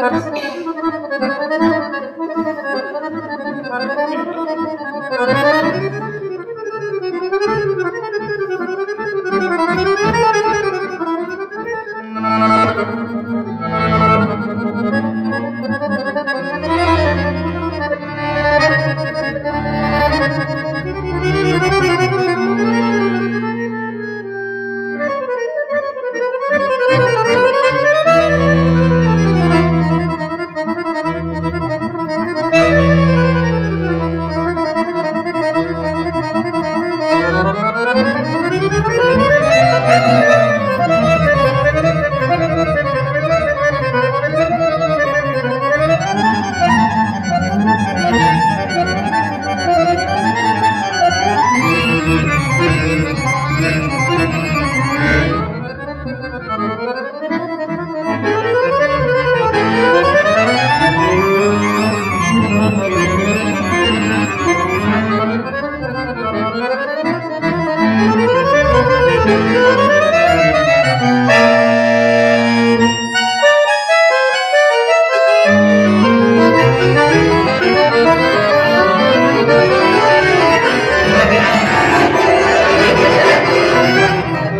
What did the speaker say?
Gracias.